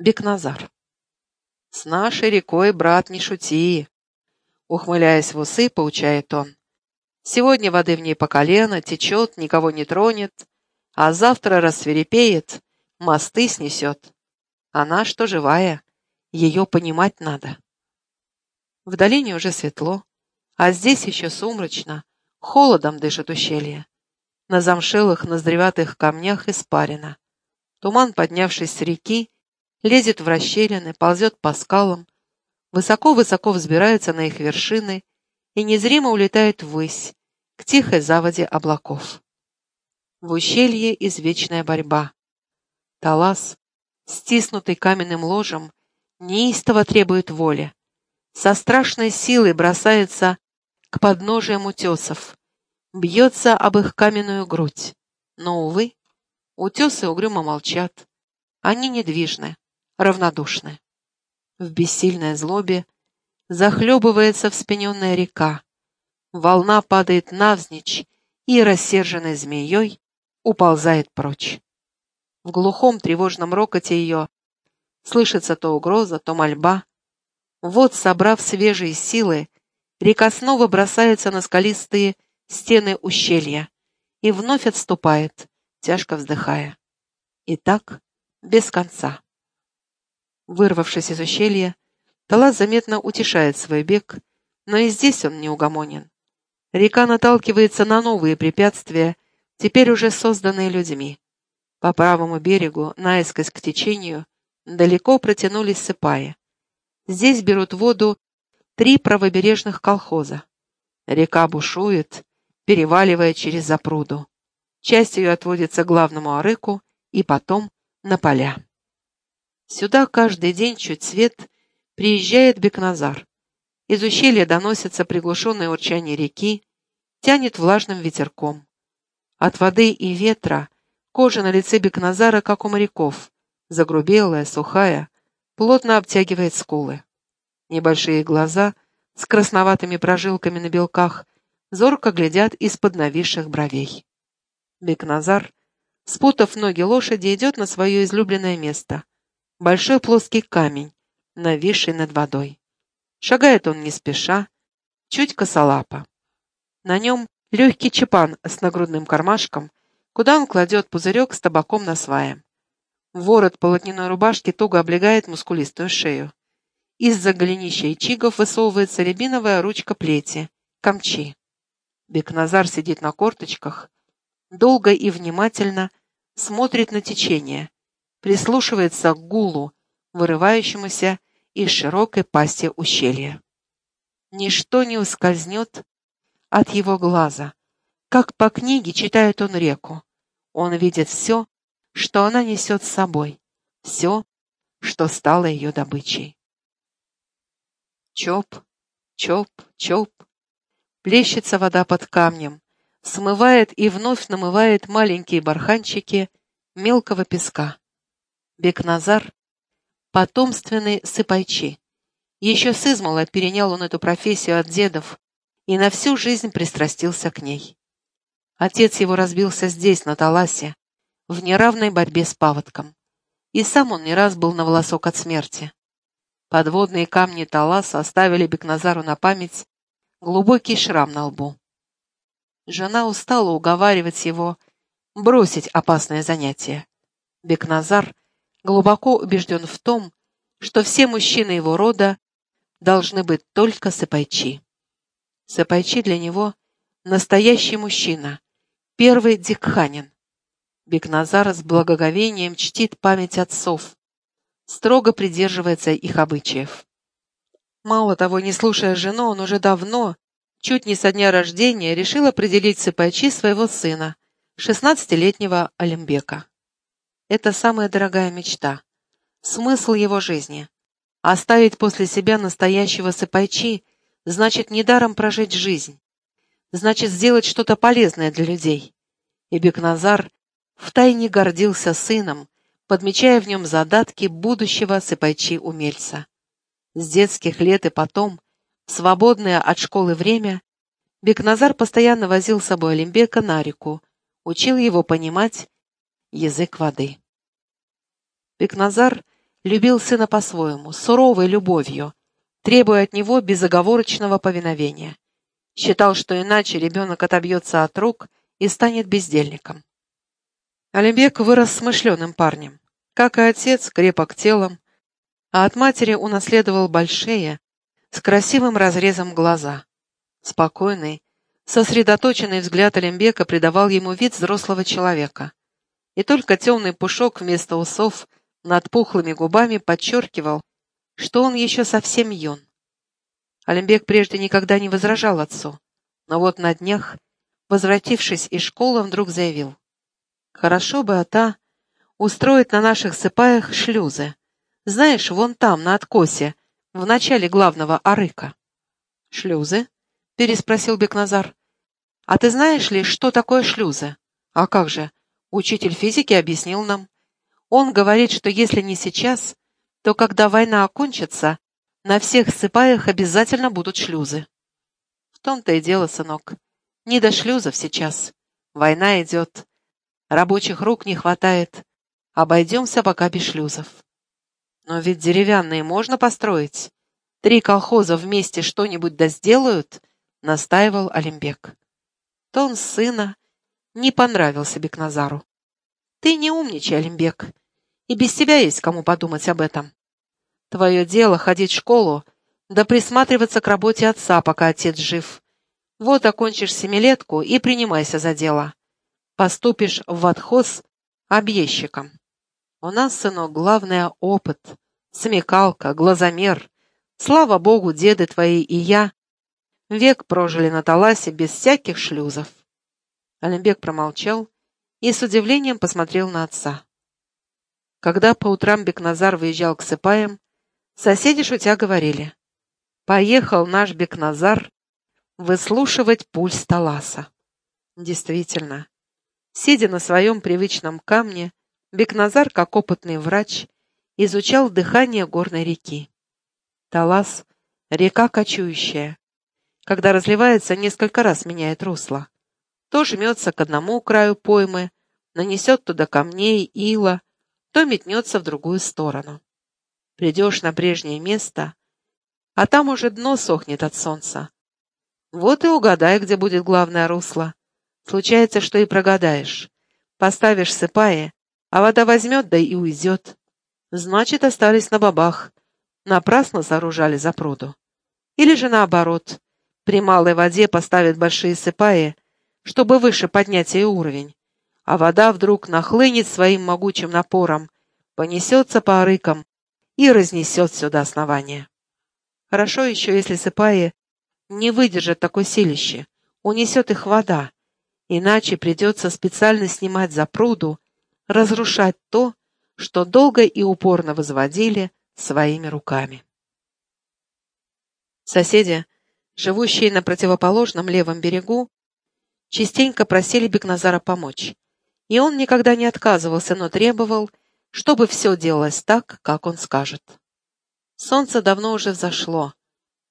Бекназар. «С нашей рекой, брат, не шути!» Ухмыляясь в усы, поучает он. «Сегодня воды в ней по колено, течет, никого не тронет, а завтра рассверепеет, мосты снесет. Она что живая, ее понимать надо». В долине уже светло, а здесь еще сумрачно, холодом дышит ущелье. На замшелых, ноздреватых камнях испарено. Туман, поднявшись с реки, лезет в расщелины, ползет по скалам, высоко-высоко взбирается на их вершины и незримо улетает ввысь, к тихой заводе облаков. В ущелье извечная борьба. Талас, стиснутый каменным ложем, неистово требует воли. Со страшной силой бросается к подножиям утесов, бьется об их каменную грудь. Но, увы, утесы угрюмо молчат. Они недвижны, равнодушны. В бессильной злобе захлебывается вспененная река. Волна падает навзничь и, рассерженной змеей, уползает прочь. В глухом тревожном рокоте ее слышится то угроза, то мольба. Вот, собрав свежие силы, река снова бросается на скалистые стены ущелья и вновь отступает, тяжко вздыхая. И так без конца. Вырвавшись из ущелья, Талас заметно утешает свой бег, но и здесь он неугомонен. Река наталкивается на новые препятствия, теперь уже созданные людьми. По правому берегу, наискось к течению, далеко протянулись сыпаи. Здесь берут воду три правобережных колхоза. Река бушует, переваливая через запруду. Часть ее отводится главному арыку и потом на поля. Сюда каждый день чуть свет приезжает Бекназар. Из ущелья доносится приглушенное урчание реки, тянет влажным ветерком. От воды и ветра кожа на лице Бекназара, как у моряков, загрубелая, сухая, плотно обтягивает скулы. Небольшие глаза с красноватыми прожилками на белках зорко глядят из-под нависших бровей. Бекназар, спутав ноги лошади, идет на свое излюбленное место большой плоский камень, нависший над водой. Шагает он не спеша, чуть косолапо. На нем легкий чепан с нагрудным кармашком, куда он кладет пузырек с табаком на сваем. Ворот полотняной рубашки туго облегает мускулистую шею. Из-за голенища и чигов высовывается рябиновая ручка плети, камчи. Бекназар сидит на корточках, долго и внимательно смотрит на течение, прислушивается к гулу, вырывающемуся из широкой пасти ущелья. Ничто не ускользнет от его глаза. Как по книге читает он реку. Он видит все, что она несет с собой, все, что стало ее добычей. Чоп, чоп, чоп. Плещется вода под камнем, смывает и вновь намывает маленькие барханчики мелкого песка. Бекназар — потомственный сыпайчи. Еще с измала перенял он эту профессию от дедов и на всю жизнь пристрастился к ней. Отец его разбился здесь, на Таласе, в неравной борьбе с паводком. И сам он не раз был на волосок от смерти. Подводные камни Таласа оставили Бекназару на память глубокий шрам на лбу. Жена устала уговаривать его бросить опасное занятие. Бекназар глубоко убежден в том, что все мужчины его рода должны быть только сыпайчи. Сыпайчи для него — настоящий мужчина, первый дикханин. Бекназар с благоговением чтит память отцов, строго придерживается их обычаев. Мало того, не слушая жену, он уже давно, чуть не со дня рождения, решил определить сыпайчи своего сына, шестнадцатилетнего Олимбека. Это самая дорогая мечта. Смысл его жизни. Оставить после себя настоящего сыпайчи значит недаром прожить жизнь. Значит сделать что-то полезное для людей. И Бекназар втайне гордился сыном, подмечая в нем задатки будущего сыпайчи-умельца. С детских лет и потом, в свободное от школы время, Бекназар постоянно возил с собой Олимбека на реку, учил его понимать язык воды. Бекназар любил сына по-своему, суровой любовью, требуя от него безоговорочного повиновения. Считал, что иначе ребенок отобьется от рук и станет бездельником. Олимбек вырос смышленым парнем. Как и отец, крепок телом, а от матери унаследовал большие, с красивым разрезом глаза. Спокойный, сосредоточенный взгляд Олимбека придавал ему вид взрослого человека. И только темный пушок вместо усов над пухлыми губами подчеркивал, что он еще совсем юн. Олимбек прежде никогда не возражал отцу, но вот на днях, возвратившись из школы, вдруг заявил. «Хорошо бы, Ата, устроить на наших сыпаях шлюзы. Знаешь, вон там, на откосе, в начале главного арыка». «Шлюзы?» — переспросил Бекназар. «А ты знаешь ли, что такое шлюзы?» «А как же? Учитель физики объяснил нам. Он говорит, что если не сейчас, то когда война окончится, на всех сыпаях обязательно будут шлюзы. В том-то и дело, сынок. Не до шлюзов сейчас. Война идет. Рабочих рук не хватает. Обойдемся пока без шлюзов. Но ведь деревянные можно построить. Три колхоза вместе что-нибудь да сделают, настаивал Олимбек. Тон сына не понравился Бекназару. Ты не умничай, Олимбек, и без тебя есть кому подумать об этом. Твое дело — ходить в школу, да присматриваться к работе отца, пока отец жив. Вот окончишь семилетку и принимайся за дело. Поступишь в отхоз объездчиком. У нас, сынок, главное — опыт, смекалка, глазомер. Слава богу, деды твои и я век прожили на Таласе без всяких шлюзов. Олимбек промолчал и с удивлением посмотрел на отца. Когда по утрам Бекназар выезжал к Сыпаям, Соседи шутя говорили. Поехал наш Бекназар выслушивать пульс Таласа. Действительно, сидя на своем привычном камне, Бекназар, как опытный врач, изучал дыхание горной реки. Талас — река кочующая. Когда разливается, несколько раз меняет русло. То жмется к одному краю поймы, нанесет туда камней, ила, то метнется в другую сторону. Придешь на прежнее место, а там уже дно сохнет от солнца. Вот и угадай, где будет главное русло. Случается, что и прогадаешь. Поставишь сыпая, а вода возьмет, да и уйдет. Значит, остались на бабах. Напрасно сооружали запруду. Или же наоборот, при малой воде поставят большие сыпаи, чтобы выше поднять ее уровень, а вода вдруг нахлынет своим могучим напором, понесется по арыкам, и разнесет все до основания. Хорошо еще, если сыпаи не выдержат такой силище, унесет их вода, иначе придется специально снимать за пруду, разрушать то, что долго и упорно возводили своими руками. Соседи, живущие на противоположном левом берегу, частенько просили Бекназара помочь, и он никогда не отказывался, но требовал, чтобы все делалось так, как он скажет. Солнце давно уже взошло,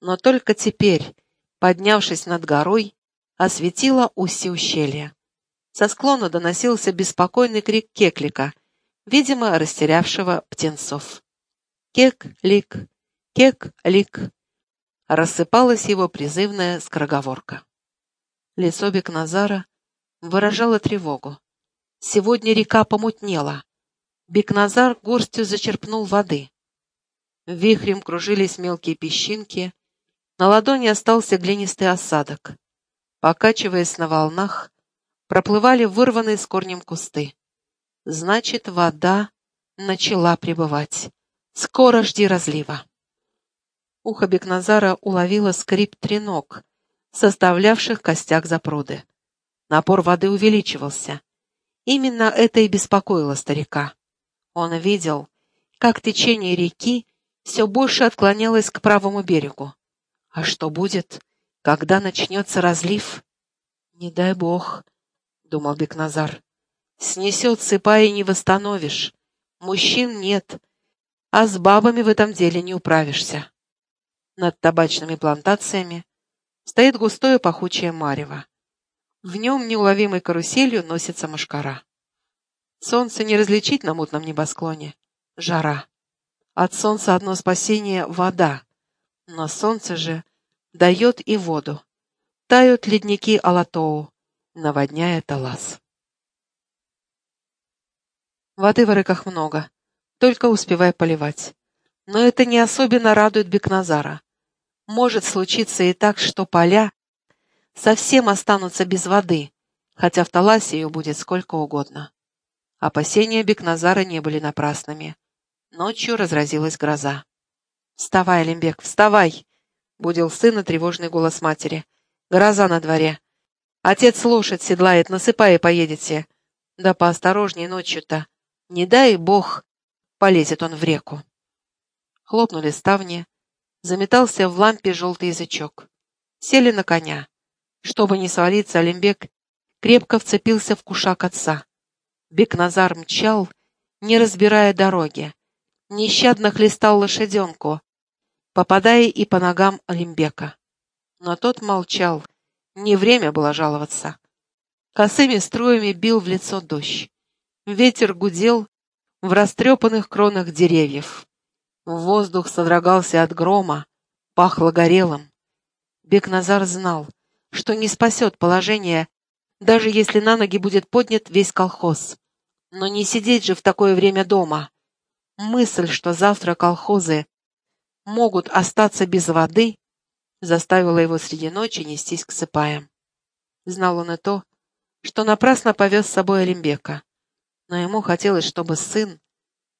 но только теперь, поднявшись над горой, осветило устье ущелья. Со склона доносился беспокойный крик кеклика, видимо, растерявшего птенцов. Кек-лик, кек-лик. Рассыпалась его призывная скороговорка. Лицо Бекназара выражало тревогу. Сегодня река помутнела. Бекназар горстью зачерпнул воды. Вихрем кружились мелкие песчинки, на ладони остался глинистый осадок. Покачиваясь на волнах, проплывали вырванные с корнем кусты. Значит, вода начала прибывать. Скоро жди разлива. Ухо Бекназара уловило скрип треног, составлявших костяк запруды. Напор воды увеличивался. Именно это и беспокоило старика. Он видел, как течение реки все больше отклонялось к правому берегу. А что будет, когда начнется разлив? Не дай бог, — думал Бекназар. Снесет сыпа и не восстановишь. Мужчин нет, а с бабами в этом деле не управишься. Над табачными плантациями стоит густое пахучее марево. В нем неуловимой каруселью носится мошкара. Солнце не различить на мутном небосклоне. Жара. От солнца одно спасение — вода, но солнце же дает и воду. Тают ледники Алатоу, наводняя Талас. Воды в рыках много, только успевай поливать. Но это не особенно радует Бекназара. Может случиться и так, что поля совсем останутся без воды, хотя в Таласе ее будет сколько угодно. Опасения Бекназара не были напрасными. Ночью разразилась гроза. «Вставай, Лембек, вставай!» — будил сына тревожный голос матери. «Гроза на дворе. Отец лошадь седлает, насыпай и поедете. Да поосторожней ночью-то. Не дай бог, полезет он в реку». Хлопнули ставни. Заметался в лампе желтый язычок. Сели на коня. Чтобы не свалиться, Олимбек крепко вцепился в кушак отца. Бекназар мчал, не разбирая дороги нещадно хлестал лошаденку, попадая и по ногам Олимбека. Но тот молчал, не время было жаловаться. Косыми струями бил в лицо дождь. Ветер гудел в растрепанных кронах деревьев. Воздух содрогался от грома, пахло горелым. Бекназар знал, что не спасет положение, даже если на ноги будет поднят весь колхоз. Но не сидеть же в такое время дома. Мысль, что завтра колхозы могут остаться без воды, заставила его среди ночи нестись к сыпаям. Знал он и то, что напрасно повез с собой Олимбека, но ему хотелось, чтобы сын,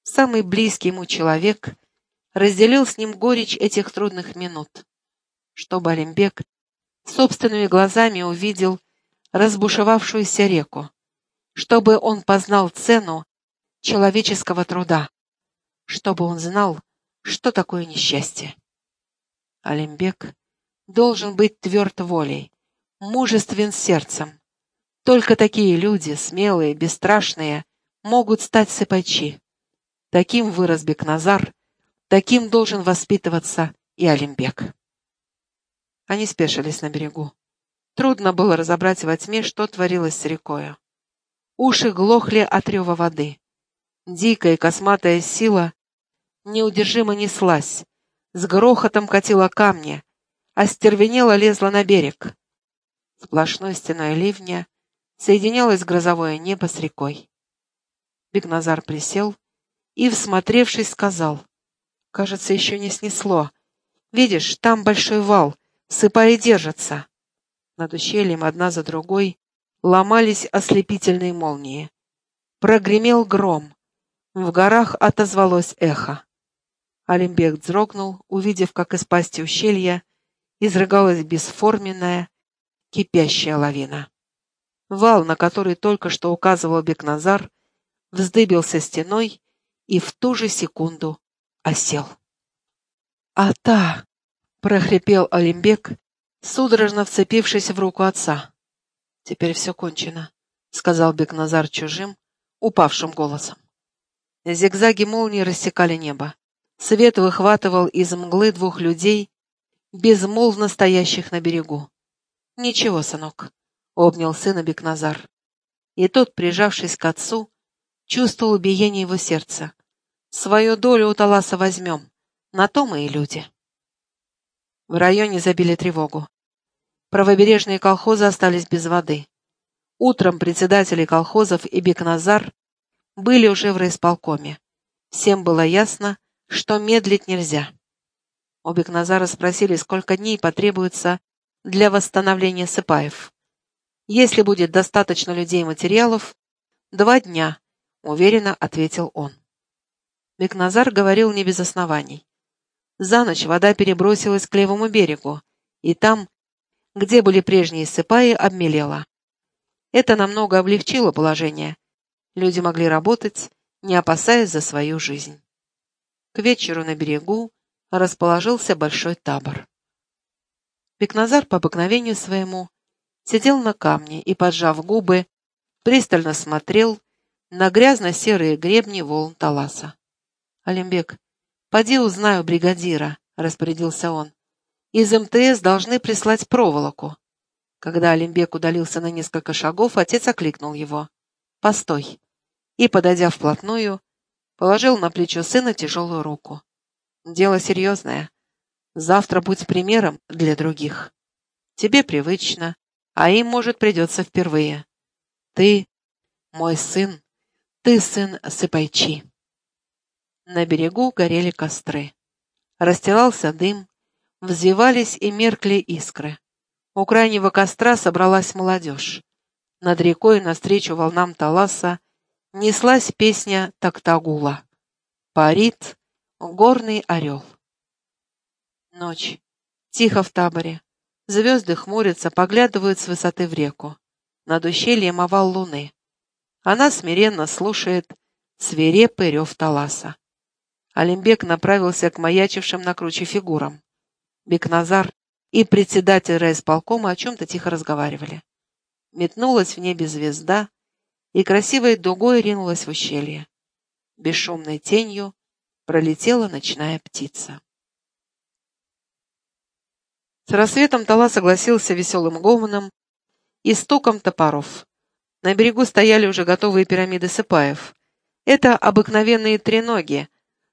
самый близкий ему человек, разделил с ним горечь этих трудных минут, чтобы Олимбек собственными глазами увидел разбушевавшуюся реку, чтобы он познал цену человеческого труда, чтобы он знал, что такое несчастье. Алимбек должен быть тверд волей, мужествен сердцем. Только такие люди, смелые, бесстрашные, могут стать сыпачи. Таким вырос Бекназар, таким должен воспитываться и Алимбек. Они спешились на берегу. Трудно было разобрать во тьме, что творилось с рекою. Уши глохли от рева воды. Дикая косматая сила неудержимо неслась, с грохотом катила камни, остервенело лезла на берег. Сплошной стеной ливня соединялось грозовое небо с рекой. Бигназар присел и, всмотревшись, сказал, «Кажется, еще не снесло. Видишь, там большой вал, сыпа и держатся». Над ущельем одна за другой ломались ослепительные молнии. Прогремел гром. В горах отозвалось эхо. Олимбек вздрогнул, увидев, как из пасти ущелья изрыгалась бесформенная, кипящая лавина. Вал, на который только что указывал Бекназар, вздыбился стеной и в ту же секунду осел. «А та!» — прохрипел Олимбек, судорожно вцепившись в руку отца. «Теперь все кончено», — сказал Бекназар чужим, упавшим голосом. Зигзаги молнии рассекали небо. Свет выхватывал из мглы двух людей, безмолвно стоящих на берегу. «Ничего, сынок», — обнял сына Бекназар. И тот, прижавшись к отцу, чувствовал биение его сердца. «Свою долю у Таласа возьмем, на то мы и люди». В районе забили тревогу. Правобережные колхозы остались без воды. Утром председатели колхозов и Бекназар были уже в райисполкоме. Всем было ясно, что медлить нельзя. У Бекназара спросили, сколько дней потребуется для восстановления Сыпаев. Если будет достаточно людей и материалов, два дня, уверенно ответил он. Бекназар говорил не без оснований. За ночь вода перебросилась к левому берегу, и там, где были прежние Сыпаи, обмелела. Это намного облегчило положение. Люди могли работать, не опасаясь за свою жизнь. К вечеру на берегу расположился большой табор. Бекназар по обыкновению своему сидел на камне и, поджав губы, пристально смотрел на грязно-серые гребни волн Таласа. «Алимбек, поди узнаю бригадира», — распорядился он. «Из МТС должны прислать проволоку». Когда Алимбек удалился на несколько шагов, отец окликнул его. «Постой!» И, подойдя вплотную, положил на плечо сына тяжелую руку. Дело серьезное. Завтра будь примером для других. Тебе привычно, а им, может, придется впервые. Ты мой сын, ты сын Сыпайчи. На берегу горели костры. Растирался дым, взвивались и меркли искры. У крайнего костра собралась молодежь. Над рекой навстречу волнам Таласа неслась песня Токтагула. Парит горный орел. Ночь. Тихо в таборе. Звезды хмурятся, поглядывают с высоты в реку. Над ущельем овал луны. Она смиренно слушает свирепый рев Таласа. Алимбек направился к маячившим на круче фигурам. Бекназар и председатель райисполкома о чем-то тихо разговаривали. Метнулась в небе звезда и красивой дугой ринулась в ущелье. Бесшумной тенью пролетела ночная птица. С рассветом Тала согласился веселым гомоном и стуком топоров. На берегу стояли уже готовые пирамиды сыпаев. Это обыкновенные треноги,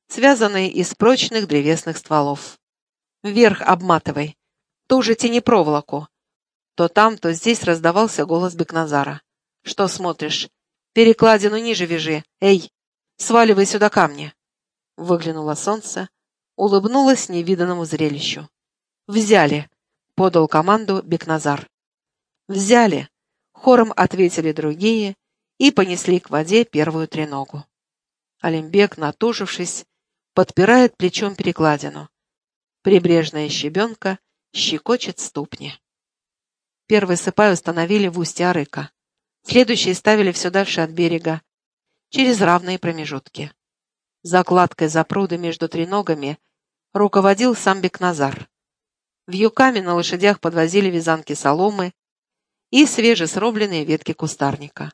связанные из прочных древесных стволов. Вверх обматывай, ту же тяни проволоку. То там, то здесь раздавался голос Бекназара. Что смотришь? Перекладину ниже вяжи. Эй, сваливай сюда камни. Выглянуло солнце, улыбнулось невиданному зрелищу. «Взяли!» — подал команду Бекназар. «Взяли!» — хором ответили другие и понесли к воде первую треногу. Олимбек, натужившись, подпирает плечом перекладину. Прибрежная щебенка щекочет ступни. Первый сыпай установили в устье Арыка. Следующие ставили все дальше от берега, через равные промежутки. Закладкой запруды между треногами руководил сам Бекназар. Вьюками на лошадях подвозили вязанки соломы и свежесрубленные ветки кустарника.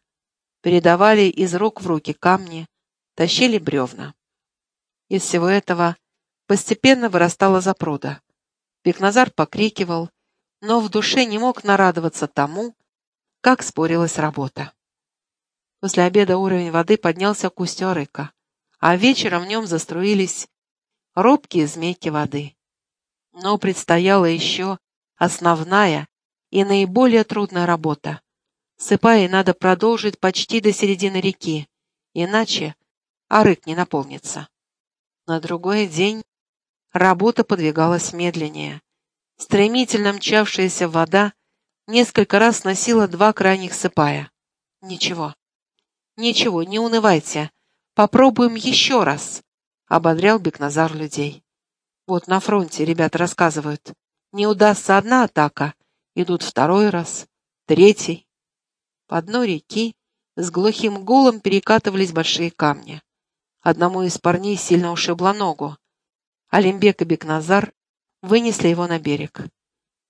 Передавали из рук в руки камни, тащили бревна. Из всего этого постепенно вырастала запруда. Бекназар покрикивал, но в душе не мог нарадоваться тому, как спорилась работа. После обеда уровень воды поднялся к устью Арыка, а вечером в нем заструились робкие змейки воды. Но предстояла еще основная и наиболее трудная работа. Сыпая надо продолжить почти до середины реки, иначе Арык не наполнится. На другой день работа подвигалась медленнее. Стремительно мчавшаяся вода несколько раз носила два крайних сыпая. «Ничего, ничего, не унывайте. Попробуем еще раз», — ободрял Бекназар людей. «Вот на фронте ребята рассказывают. Не удастся одна атака, идут второй раз, третий». По дну реки с глухим гулом перекатывались большие камни. Одному из парней сильно ушибло ногу. Алимбек и Бекназар вынесли его на берег.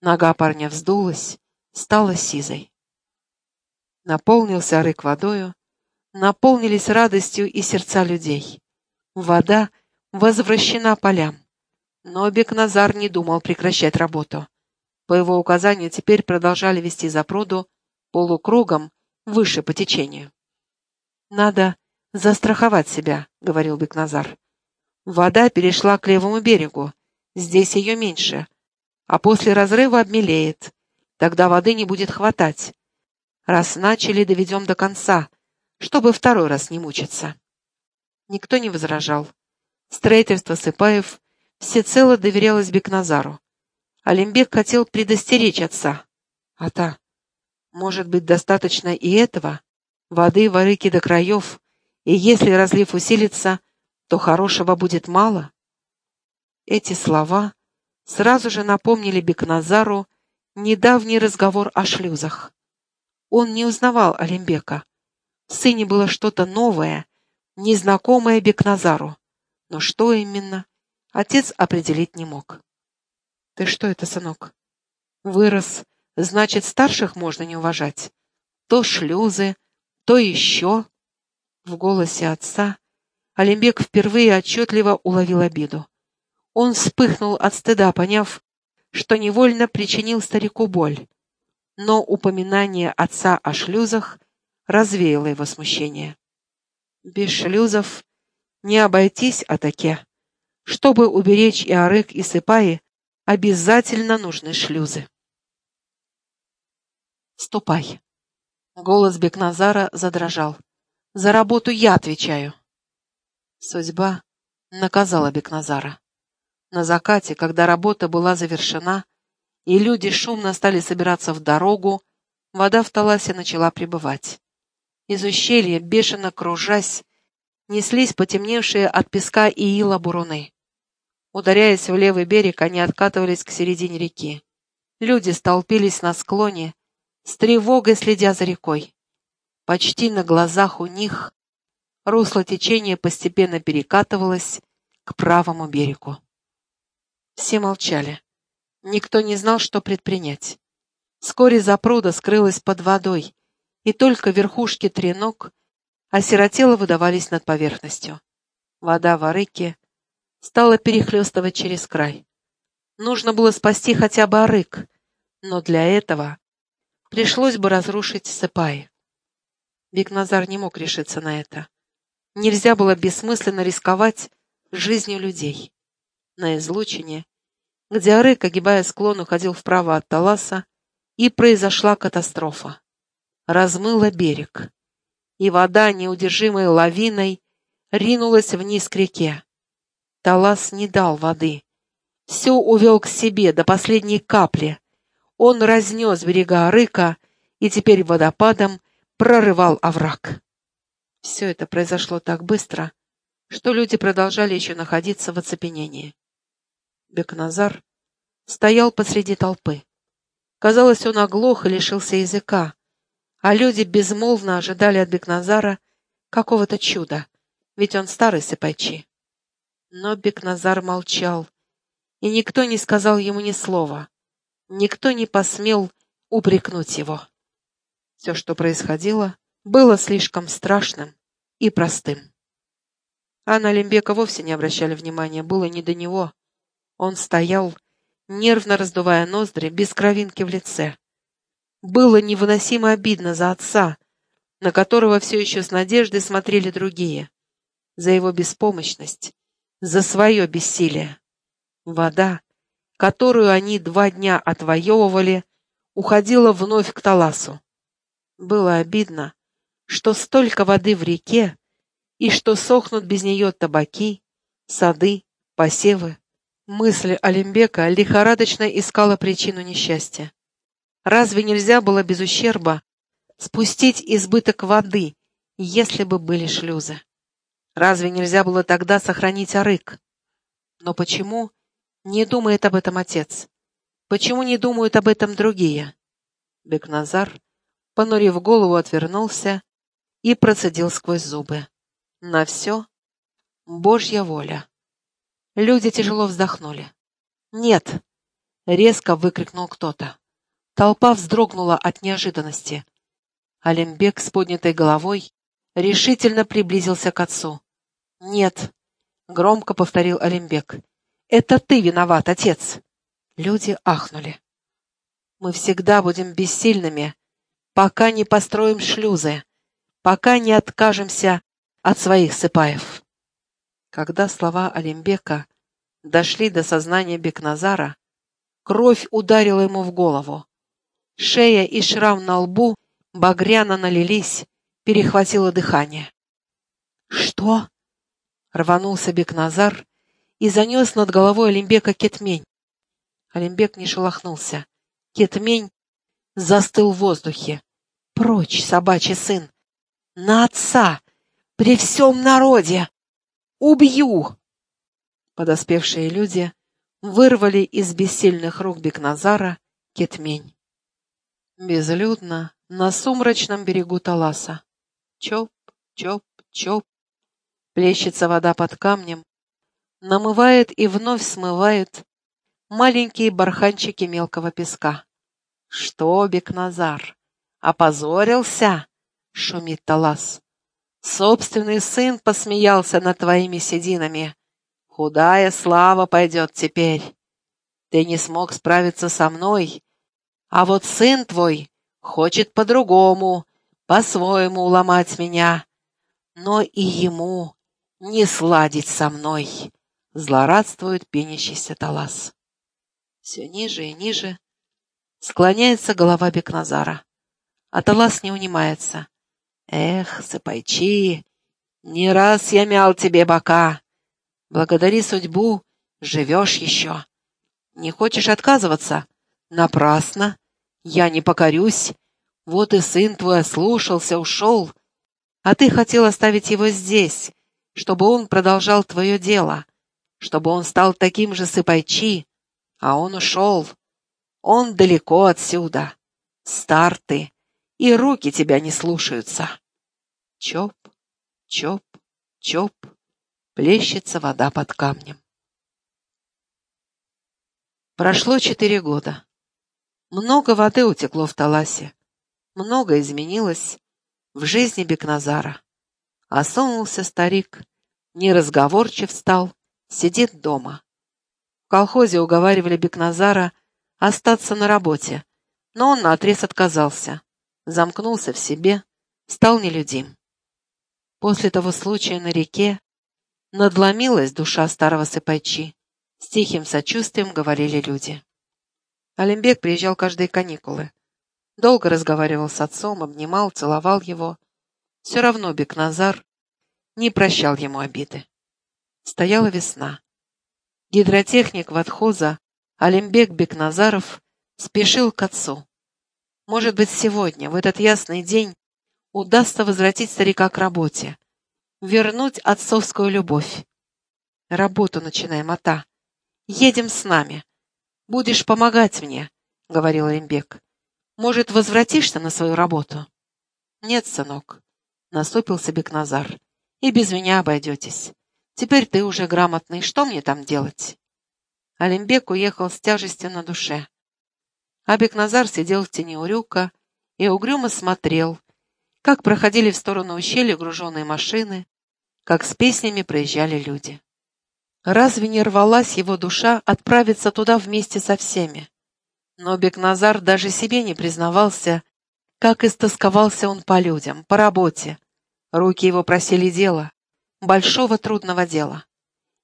Нога парня вздулась, стала сизой. Наполнился рык водою, наполнились радостью и сердца людей. Вода возвращена полям. Но Бекназар не думал прекращать работу. По его указанию теперь продолжали вести запруду полукругом выше по течению. Надо «Застраховать себя», — говорил Бекназар. «Вода перешла к левому берегу. Здесь ее меньше. А после разрыва обмелеет. Тогда воды не будет хватать. Раз начали, доведем до конца, чтобы второй раз не мучиться». Никто не возражал. Строительство Сыпаев всецело доверялось Бекназару. Алимбек хотел предостеречь отца. А та, может быть, достаточно и этого? Воды в арыке до краев, и если разлив усилится, то хорошего будет мало. Эти слова сразу же напомнили Бекназару недавний разговор о шлюзах. Он не узнавал Олимбека. В сыне было что-то новое, незнакомое Бекназару. Но что именно, отец определить не мог. «Ты что это, сынок? Вырос, значит, старших можно не уважать. То шлюзы, то еще...» В голосе отца Олимбек впервые отчетливо уловил обиду. Он вспыхнул от стыда, поняв, что невольно причинил старику боль. Но упоминание отца о шлюзах развеяло его смущение. «Без шлюзов не обойтись, Атаке», Чтобы уберечь и Арык, и Сыпаи, обязательно нужны шлюзы. «Ступай!» Голос Бекназара задрожал. «За работу я отвечаю!» Судьба наказала Бекназара. На закате, когда работа была завершена, и люди шумно стали собираться в дорогу, вода в Таласе начала прибывать. Из ущелья, бешено кружась, неслись потемневшие от песка и ила буруны. Ударяясь в левый берег, они откатывались к середине реки. Люди столпились на склоне, с тревогой следя за рекой. Почти на глазах у них русло течения постепенно перекатывалось к правому берегу. Все молчали. Никто не знал, что предпринять. Вскоре запруда скрылась под водой, и только верхушки треног осиротело выдавались над поверхностью. Вода в арыке стала перехлестывать через край. Нужно было спасти хотя бы арык, но для этого пришлось бы разрушить Сыпай. Бекназар не мог решиться на это. Нельзя было бессмысленно рисковать жизнью людей. На излучине где Арык, огибая склон, уходил вправо от Таласа, и произошла катастрофа. Размыло берег, и вода, неудержимой лавиной, ринулась вниз к реке. Талас не дал воды. Все увел к себе до последней капли. Он разнес берега Арыка и теперь водопадом прорывал овраг. Все это произошло так быстро, что люди продолжали еще находиться в оцепенении. Бекназар стоял посреди толпы. Казалось, он оглох и лишился языка, а люди безмолвно ожидали от Бекназара какого-то чуда, ведь он старый сыпайчи. Но Бекназар молчал, и никто не сказал ему ни слова, никто не посмел упрекнуть его. Все, что происходило, было слишком страшным и простым. А на Лембека вовсе не обращали внимания, было не до него. Он стоял, нервно раздувая ноздри, без кровинки в лице. Было невыносимо обидно за отца, на которого все еще с надеждой смотрели другие, за его беспомощность, за свое бессилие. Вода, которую они два дня отвоевывали, уходила вновь к Таласу. Было обидно, что столько воды в реке, и что сохнут без нее табаки, сады, посевы. Мысль Олимбека лихорадочно искала причину несчастья. Разве нельзя было без ущерба спустить избыток воды, если бы были шлюзы? Разве нельзя было тогда сохранить арык? Но почему не думает об этом отец? Почему не думают об этом другие? Бекназар, понурив голову, отвернулся и процедил сквозь зубы. На все Божья воля. Люди тяжело вздохнули. «Нет!» — резко выкрикнул кто-то. Толпа вздрогнула от неожиданности. Алимбек с поднятой головой решительно приблизился к отцу. «Нет!» — громко повторил Алимбек. «Это ты виноват, отец!» Люди ахнули. «Мы всегда будем бессильными, пока не построим шлюзы, пока не откажемся от своих сыпаев». Когда слова Алимбека дошли до сознания Бекназара, кровь ударила ему в голову. Шея и шрам на лбу багряно налились, перехватило дыхание. «Что?» — рванулся Бекназар и занес над головой Алимбека кетмень. Алимбек не шелохнулся. Кетмень застыл в воздухе. «Прочь, собачий сын! На отца! При всем народе!» Убью!» Подоспевшие люди вырвали из бессильных рук Бекназара кетмень. Безлюдно на сумрачном берегу Таласа. Чоп, чоп, чоп. Плещется вода под камнем, намывает и вновь смывает маленькие барханчики мелкого песка. «Что, Бекназар, опозорился?» — шумит Талас. Собственный сын посмеялся над твоими сединами. Худая слава пойдет теперь. Ты не смог справиться со мной, а вот сын твой хочет по-другому, по-своему уломать меня. Но и ему не сладить со мной. злорадствует пенящийся талас. Все ниже и ниже склоняется голова Бекназара, а талас не унимается. Эх, сыпайчи, не раз я мял тебе бока. Благодари судьбу, живешь еще. Не хочешь отказываться? Напрасно. Я не покорюсь. Вот и сын твой ослушался, ушел. А ты хотел оставить его здесь, чтобы он продолжал твое дело, чтобы он стал таким же сыпайчи, а он ушел. Он далеко отсюда. Стар ты, и руки тебя не слушаются. Чоп, чоп, чоп, плещется вода под камнем. Прошло четыре года. Много воды утекло в Таласе. Много изменилось в жизни Бекназара. Осунулся старик, неразговорчив стал, сидит дома. В колхозе уговаривали Бекназара остаться на работе, но он наотрез отказался, замкнулся в себе, стал нелюдим. После того случая на реке надломилась душа старого сыпайчи. С тихим сочувствием говорили люди. Олимбек приезжал каждые каникулы. Долго разговаривал с отцом, обнимал, целовал его. Все равно Бекназар не прощал ему обиды. Стояла весна. Гидротехник Ватхоза Олимбек Бекназаров спешил к отцу. Может быть, сегодня, в этот ясный день, удастся возвратить старика к работе, вернуть отцовскую любовь. Работу начинаем, Ата. Едем с нами. Будешь помогать мне, — говорил Олимбек. Может, возвратишься на свою работу? Нет, сынок, — насупился Бекназар. И без меня обойдетесь. Теперь ты уже грамотный, что мне там делать? Олимбек уехал с тяжестью на душе. А Бекназар сидел в тени урюка и угрюмо смотрел, как проходили в сторону ущелья груженные машины, как с песнями проезжали люди. Разве не рвалась его душа отправиться туда вместе со всеми? Но Бекназар даже себе не признавался, как истосковался он по людям, по работе. Руки его просили дела, большого трудного дела.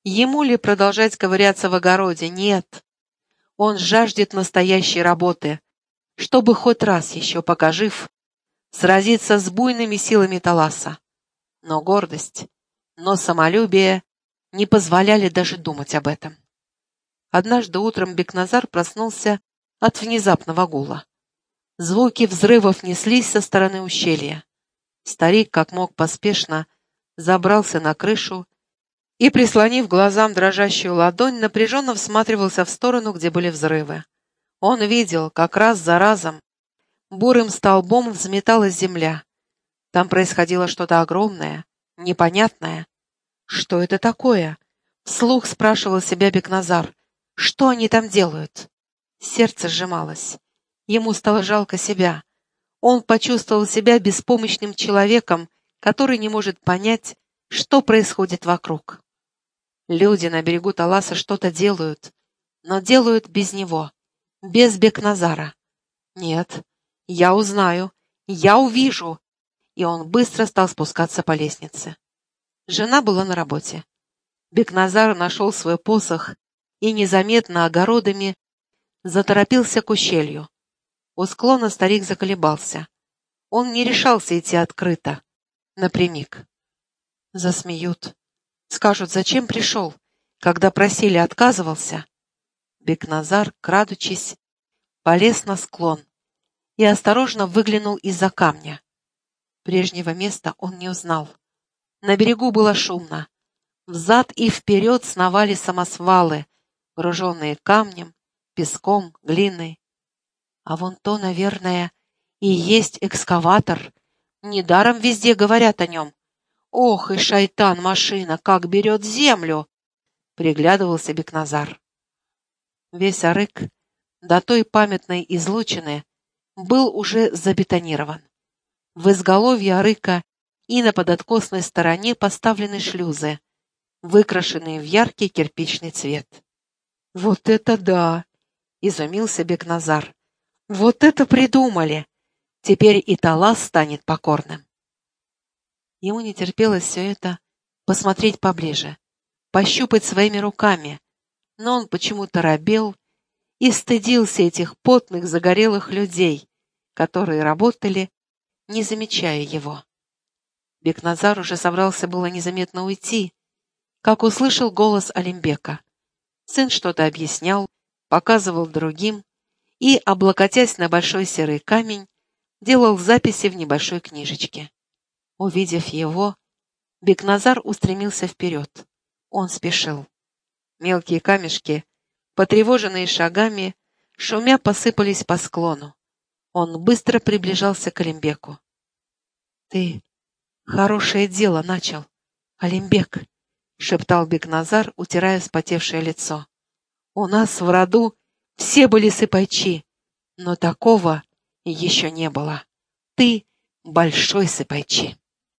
Ему ли продолжать ковыряться в огороде? Нет. Он жаждет настоящей работы, чтобы хоть раз еще покажив, сразиться с буйными силами Таласа. Но гордость, но самолюбие не позволяли даже думать об этом. Однажды утром Бекназар проснулся от внезапного гула. Звуки взрывов неслись со стороны ущелья. Старик, как мог поспешно, забрался на крышу и, прислонив глазам дрожащую ладонь, напряженно всматривался в сторону, где были взрывы. Он видел, как раз за разом бурым столбом взметалась земля. Там происходило что-то огромное, непонятное. Что это такое? Вслух спрашивал себя Бекназар. Что они там делают? Сердце сжималось. Ему стало жалко себя. Он почувствовал себя беспомощным человеком, который не может понять, что происходит вокруг. Люди на берегу Таласа что-то делают, но делают без него, без Бекназара. Нет, я узнаю, я увижу. И он быстро стал спускаться по лестнице. Жена была на работе. Бекназар нашел свой посох и незаметно огородами заторопился к ущелью. У склона старик заколебался. Он не решался идти открыто, напрямик. Засмеют. Скажут, зачем пришел, когда просили, отказывался. Бекназар, крадучись, полез на склон и осторожно выглянул из-за камня. Прежнего места он не узнал. На берегу было шумно. Взад и вперед сновали самосвалы, груженные камнем, песком, глиной. А вон то, наверное, и есть экскаватор. Недаром везде говорят о нем. Ох, и шайтан машина, как берет землю! Приглядывался Бекназар. Весь арык до той памятной излучины был уже забетонирован. В изголовье арыка и на подоткосной стороне поставлены шлюзы, выкрашенные в яркий кирпичный цвет. «Вот это да!» — изумился Бекназар. «Вот это придумали! Теперь и Талас станет покорным!» Ему не терпелось все это посмотреть поближе. пощупать своими руками, но он почему-то робел и стыдился этих потных загорелых людей, которые работали, не замечая его. Бекназар уже собрался было незаметно уйти, как услышал голос Олимбека. Сын что-то объяснял, показывал другим и, облокотясь на большой серый камень, делал записи в небольшой книжечке. Увидев его, Бекназар устремился вперед. Он спешил. Мелкие камешки, потревоженные шагами, шумя посыпались по склону. Он быстро приближался к Олимбеку. «Ты хорошее дело начал, Олимбек», — шептал Бекназар, утирая вспотевшее лицо. «У нас в роду все были сыпайчи, но такого еще не было. Ты большой сыпайчи».